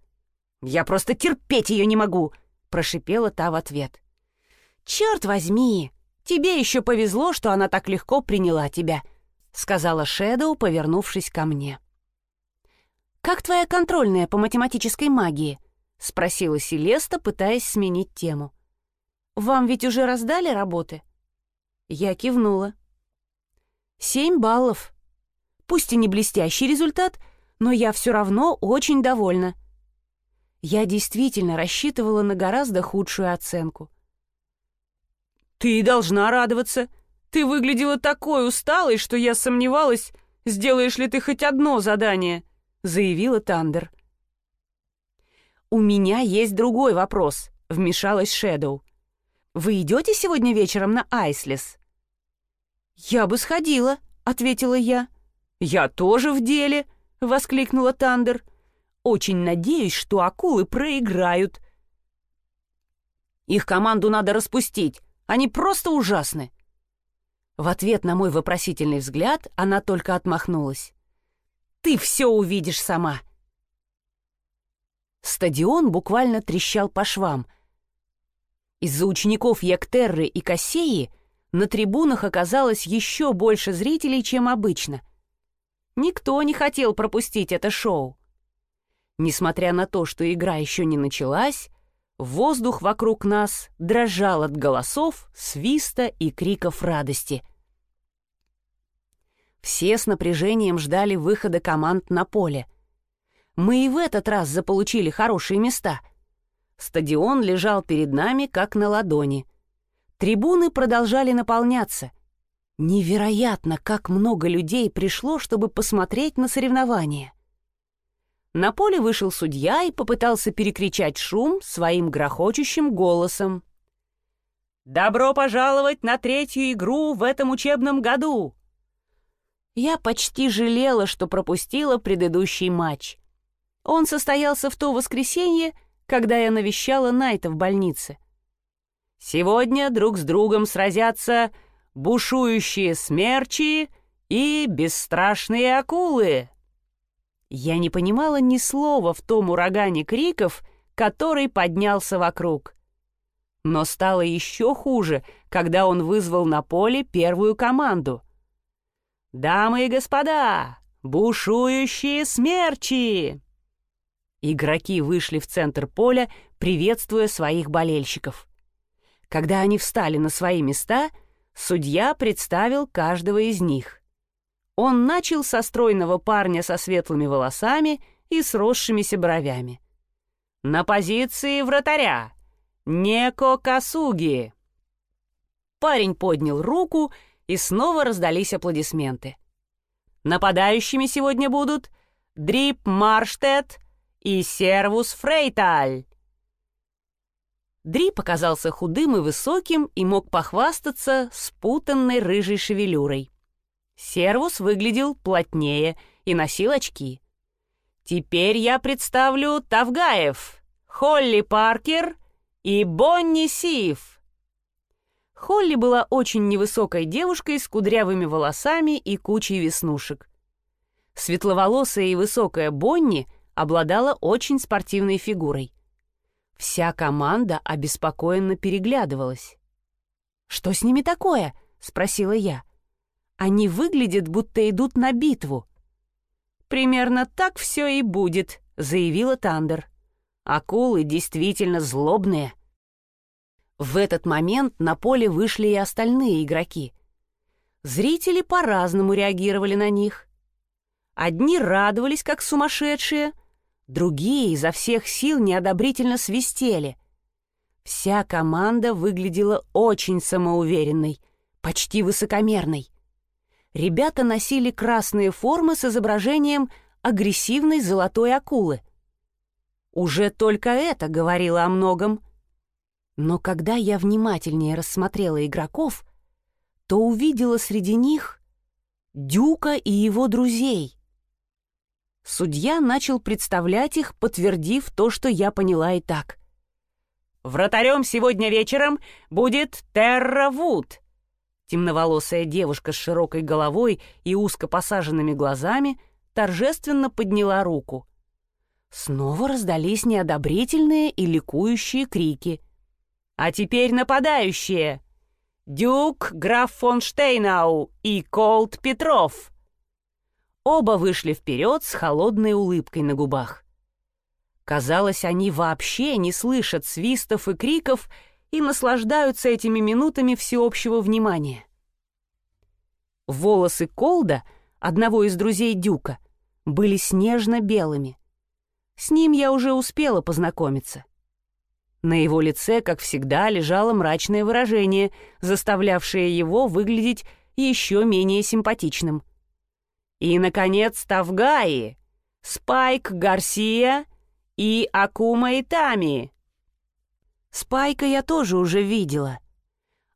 A: Я просто терпеть ее не могу, прошипела та в ответ. Черт возьми, тебе еще повезло, что она так легко приняла тебя, сказала Шэдоу, повернувшись ко мне. «Как твоя контрольная по математической магии?» — спросила Селеста, пытаясь сменить тему. Вам ведь уже раздали работы?» Я кивнула. «Семь баллов. Пусть и не блестящий результат, но я все равно очень довольна. Я действительно рассчитывала на гораздо худшую оценку. «Ты должна радоваться. Ты выглядела такой усталой, что я сомневалась, сделаешь ли ты хоть одно задание», — заявила Тандер. «У меня есть другой вопрос», — вмешалась Шэдоу. Вы идете сегодня вечером на Айслес?» «Я бы сходила», — ответила я. «Я тоже в деле», — воскликнула Тандер. «Очень надеюсь, что акулы проиграют». «Их команду надо распустить. Они просто ужасны». В ответ на мой вопросительный взгляд она только отмахнулась. «Ты все увидишь сама». Стадион буквально трещал по швам, из-за учеников Яктерры и Кассеи на трибунах оказалось еще больше зрителей, чем обычно. Никто не хотел пропустить это шоу. Несмотря на то, что игра еще не началась, воздух вокруг нас дрожал от голосов, свиста и криков радости. Все с напряжением ждали выхода команд на поле. Мы и в этот раз заполучили хорошие места. Стадион лежал перед нами, как на ладони. Трибуны продолжали наполняться. Невероятно, как много людей пришло, чтобы посмотреть на соревнования. На поле вышел судья и попытался перекричать шум своим грохочущим голосом. «Добро пожаловать на третью игру в этом учебном году!» Я почти жалела, что пропустила предыдущий матч. Он состоялся в то воскресенье, когда я навещала Найта в больнице. Сегодня друг с другом сразятся бушующие смерчи и бесстрашные акулы. Я не понимала ни слова в том урагане криков, который поднялся вокруг. Но стало еще хуже, когда он вызвал на поле первую команду. «Дамы и господа, бушующие смерчи!» Игроки вышли в центр поля, приветствуя своих болельщиков. Когда они встали на свои места, судья представил каждого из них. Он начал со стройного парня со светлыми волосами и сросшимися бровями. «На позиции вратаря! Неко Касуги!» Парень поднял руку, и снова раздались аплодисменты. Нападающими сегодня будут Дрип Марштедт и Сервус Фрейталь. Дрип оказался худым и высоким и мог похвастаться спутанной рыжей шевелюрой. Сервус выглядел плотнее и носил очки. «Теперь я представлю Тавгаев, Холли Паркер и Бонни Сив». Холли была очень невысокой девушкой с кудрявыми волосами и кучей веснушек. Светловолосая и высокая Бонни обладала очень спортивной фигурой. Вся команда обеспокоенно переглядывалась. «Что с ними такое?» — спросила я. Они выглядят, будто идут на битву. «Примерно так все и будет», — заявила Тандер. «Акулы действительно злобные». В этот момент на поле вышли и остальные игроки. Зрители по-разному реагировали на них. Одни радовались, как сумасшедшие, другие изо всех сил неодобрительно свистели. Вся команда выглядела очень самоуверенной, почти высокомерной ребята носили красные формы с изображением агрессивной золотой акулы. Уже только это говорило о многом. Но когда я внимательнее рассмотрела игроков, то увидела среди них Дюка и его друзей. Судья начал представлять их, подтвердив то, что я поняла и так. «Вратарем сегодня вечером будет Терра Вуд», Темноволосая девушка с широкой головой и узко посаженными глазами торжественно подняла руку. Снова раздались неодобрительные и ликующие крики. «А теперь нападающие! Дюк, граф фон Штейнау и Колт Петров!» Оба вышли вперед с холодной улыбкой на губах. Казалось, они вообще не слышат свистов и криков и наслаждаются этими минутами всеобщего внимания. Волосы Колда, одного из друзей Дюка, были снежно-белыми. С ним я уже успела познакомиться. На его лице, как всегда, лежало мрачное выражение, заставлявшее его выглядеть еще менее симпатичным. И, наконец, Тавгаи, Спайк Гарсия и Акума Итами. Спайка я тоже уже видела.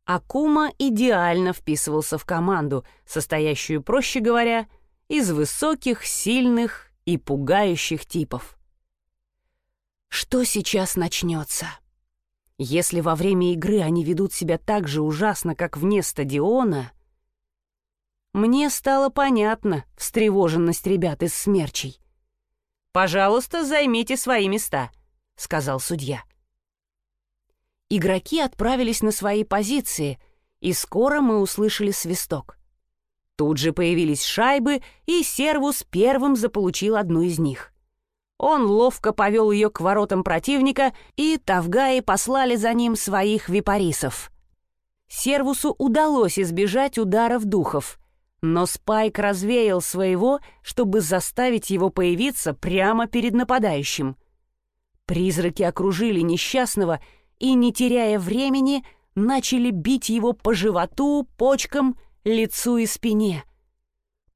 A: Акума идеально вписывался в команду, состоящую, проще говоря, из высоких, сильных и пугающих типов. Что сейчас начнется? Если во время игры они ведут себя так же ужасно, как вне стадиона... Мне стало понятно встревоженность ребят из смерчей. «Пожалуйста, займите свои места», — сказал судья игроки отправились на свои позиции, и скоро мы услышали свисток. Тут же появились шайбы, и Сервус первым заполучил одну из них. Он ловко повел ее к воротам противника, и Тавгаи послали за ним своих випарисов. Сервусу удалось избежать ударов духов, но Спайк развеял своего, чтобы заставить его появиться прямо перед нападающим. Призраки окружили несчастного и, не теряя времени, начали бить его по животу, почкам, лицу и спине.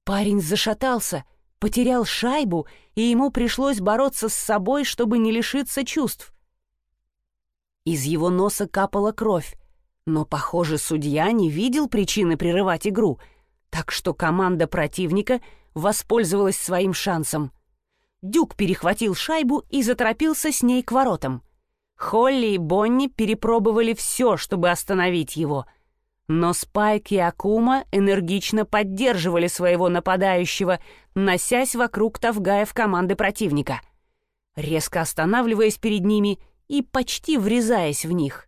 A: Парень зашатался, потерял шайбу, и ему пришлось бороться с собой, чтобы не лишиться чувств. Из его носа капала кровь, но, похоже, судья не видел причины прерывать игру, так что команда противника воспользовалась своим шансом. Дюк перехватил шайбу и заторопился с ней к воротам. Холли и Бонни перепробовали все, чтобы остановить его — но Спайк и Акума энергично поддерживали своего нападающего, носясь вокруг тавгаев команды противника, резко останавливаясь перед ними и почти врезаясь в них.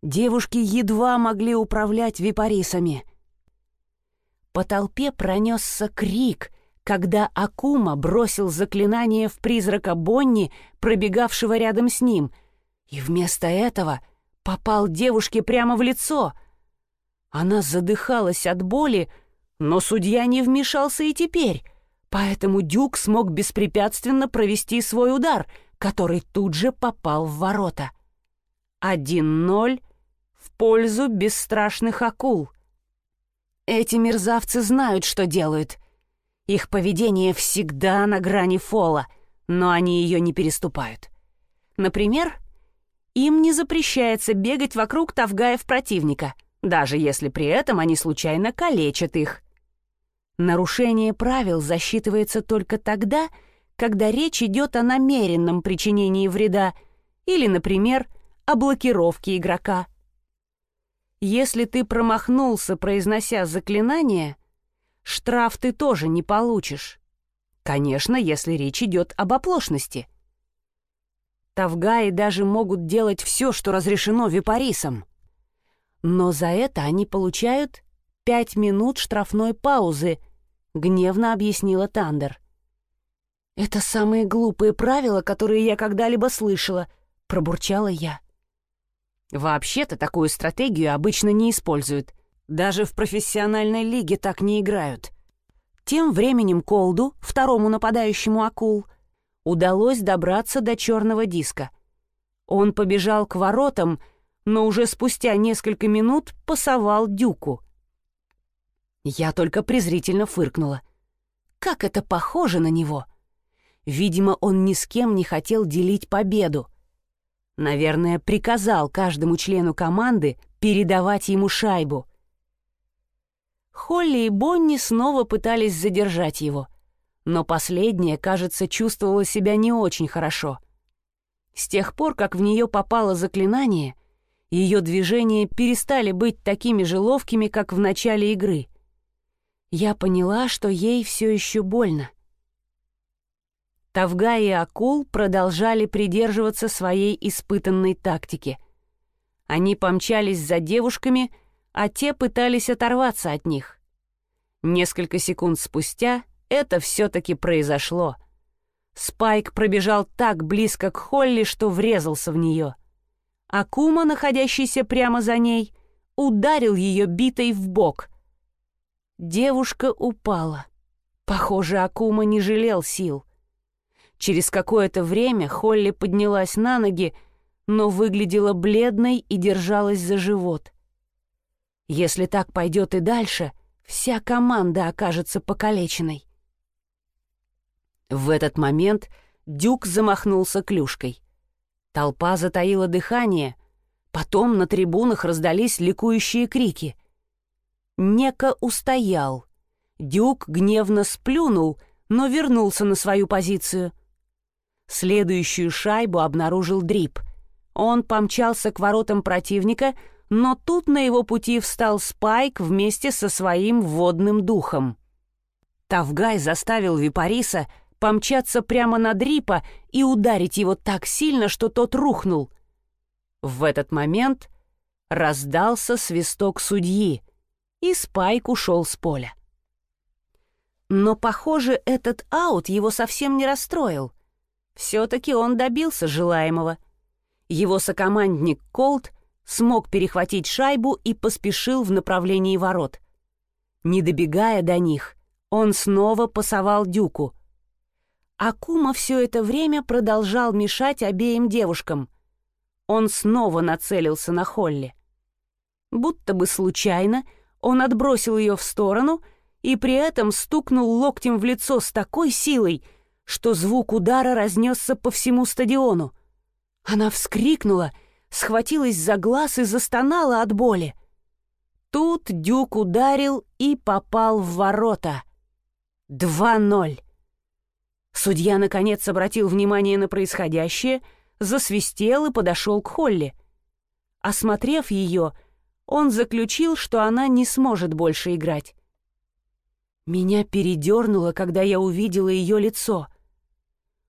A: Девушки едва могли управлять випарисами. По толпе пронесся крик, когда Акума бросил заклинание в призрака Бонни, пробегавшего рядом с ним, и вместо этого попал девушке прямо в лицо — она задыхалась от боли, но судья не вмешался и теперь, поэтому Дюк смог беспрепятственно провести свой удар, который тут же попал в ворота. 1-0 в пользу бесстрашных акул. Эти мерзавцы знают, что делают. Их поведение всегда на грани фола, но они ее не переступают. Например, им не запрещается бегать вокруг тавгаев противника — даже если при этом они случайно калечат их. Нарушение правил засчитывается только тогда, когда речь идет о намеренном причинении вреда или, например, о блокировке игрока. Если ты промахнулся, произнося заклинание, штраф ты тоже не получишь. Конечно, если речь идет об оплошности. Тавгаи даже могут делать все, что разрешено випарисам. Но за это они получают пять минут штрафной паузы, гневно объяснила Тандер. «Это самые глупые правила, которые я когда-либо слышала», — пробурчала я. «Вообще-то такую стратегию обычно не используют. Даже в профессиональной лиге так не играют». Тем временем Колду, второму нападающему акул, удалось добраться до черного диска. Он побежал к воротам, но уже спустя несколько минут пасовал дюку. Я только презрительно фыркнула. Как это похоже на него! Видимо, он ни с кем не хотел делить победу. Наверное, приказал каждому члену команды передавать ему шайбу. Холли и Бонни снова пытались задержать его, но последняя, кажется, чувствовала себя не очень хорошо. С тех пор, как в нее попало заклинание, ее движения перестали быть такими же ловкими, как в начале игры. Я поняла, что ей все еще больно. Тавга и Акул продолжали придерживаться своей испытанной тактики. Они помчались за девушками, а те пытались оторваться от них. Несколько секунд спустя это все-таки произошло. Спайк пробежал так близко к Холли, что врезался в нее — Акума, находящийся прямо за ней, ударил ее битой в бок. Девушка упала. Похоже, Акума не жалел сил. Через какое-то время Холли поднялась на ноги, но выглядела бледной и держалась за живот. Если так пойдет и дальше, вся команда окажется покалеченной. В этот момент Дюк замахнулся клюшкой. Толпа затаила дыхание, потом на трибунах раздались ликующие крики. Нека устоял. Дюк гневно сплюнул, но вернулся на свою позицию. Следующую шайбу обнаружил Дрип. Он помчался к воротам противника, но тут на его пути встал Спайк вместе со своим водным духом. Тавгай заставил Випариса помчаться прямо на Дрипа и ударить его так сильно, что тот рухнул. В этот момент раздался свисток судьи, и Спайк ушел с поля. Но, похоже, этот аут его совсем не расстроил. Все-таки он добился желаемого. Его сокомандник Колт смог перехватить шайбу и поспешил в направлении ворот. Не добегая до них, он снова пасовал дюку. Акума все это время продолжал мешать обеим девушкам. Он снова нацелился на Холли. Будто бы случайно он отбросил ее в сторону и при этом стукнул локтем в лицо с такой силой, что звук удара разнесся по всему стадиону. Она вскрикнула, схватилась за глаз и застонала от боли. Тут Дюк ударил и попал в ворота. 2-0. Судья, наконец, обратил внимание на происходящее, засвистел и подошел к Холли. Осмотрев ее, он заключил, что она не сможет больше играть. Меня передернуло, когда я увидела ее лицо.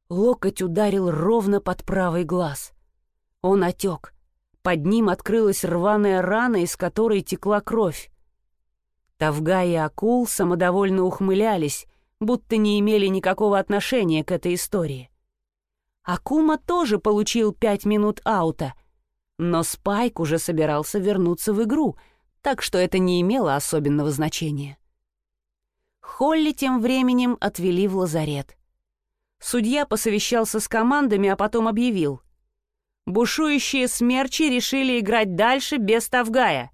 A: Локоть ударил ровно под правый глаз. Он отек. Под ним открылась рваная рана, из которой текла кровь. Тавга и акул самодовольно ухмылялись, будто не имели никакого отношения к этой истории. Акума тоже получил пять минут аута, но Спайк уже собирался вернуться в игру, так что это не имело особенного значения. Холли тем временем отвели в лазарет. Судья посовещался с командами, а потом объявил. Бушующие смерчи решили играть дальше без Тавгая.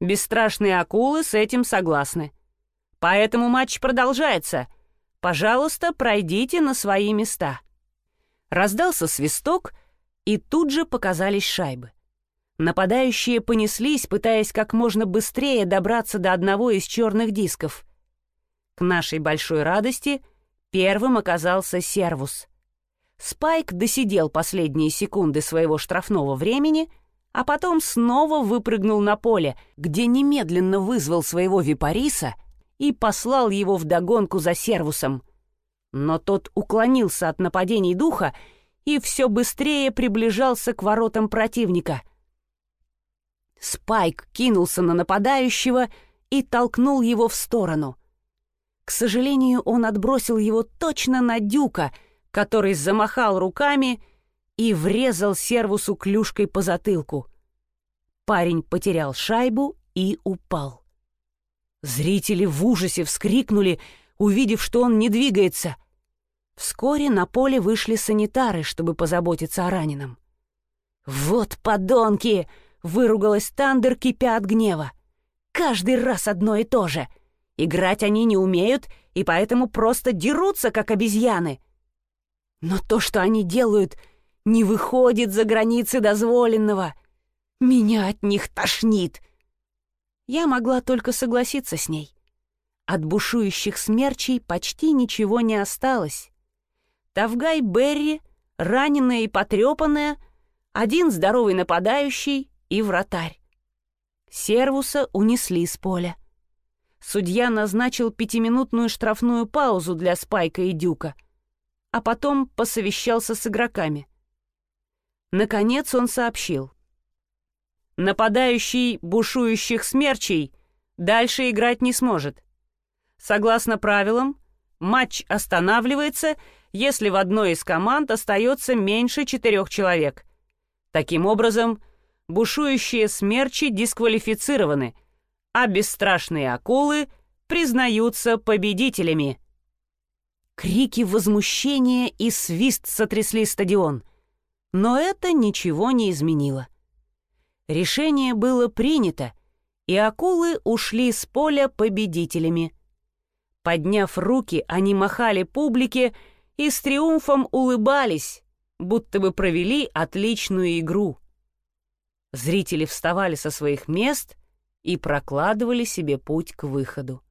A: Бесстрашные акулы с этим согласны. Поэтому матч продолжается. Пожалуйста, пройдите на свои места. Раздался свисток, и тут же показались шайбы. Нападающие понеслись, пытаясь как можно быстрее добраться до одного из черных дисков. К нашей большой радости первым оказался сервус. Спайк досидел последние секунды своего штрафного времени, а потом снова выпрыгнул на поле, где немедленно вызвал своего випариса и послал его вдогонку за сервусом. Но тот уклонился от нападений духа и все быстрее приближался к воротам противника. Спайк кинулся на нападающего и толкнул его в сторону. К сожалению, он отбросил его точно на дюка, который замахал руками и врезал сервусу клюшкой по затылку. Парень потерял шайбу и упал. Зрители в ужасе вскрикнули, увидев, что он не двигается. Вскоре на поле вышли санитары, чтобы позаботиться о раненом. «Вот подонки!» — выругалась Тандер, кипя от гнева. «Каждый раз одно и то же — Играть они не умеют и поэтому просто дерутся, как обезьяны. Но то, что они делают, не выходит за границы дозволенного. Меня от них тошнит. Я могла только согласиться с ней. От бушующих смерчей почти ничего не осталось. Тавгай Берри, раненая и потрепанная, один здоровый нападающий и вратарь. Сервуса унесли с поля судья назначил пятиминутную штрафную паузу для Спайка и Дюка, а потом посовещался с игроками. Наконец он сообщил. Нападающий бушующих смерчей дальше играть не сможет. Согласно правилам, матч останавливается, если в одной из команд остается меньше четырех человек. Таким образом, бушующие смерчи дисквалифицированы — а бесстрашные акулы признаются победителями. Крики возмущения и свист сотрясли стадион. Но это ничего не изменило. Решение было принято, и акулы ушли с поля победителями. Подняв руки, они махали публике и с триумфом улыбались, будто бы провели отличную игру. Зрители вставали со своих мест и прокладывали себе путь к выходу.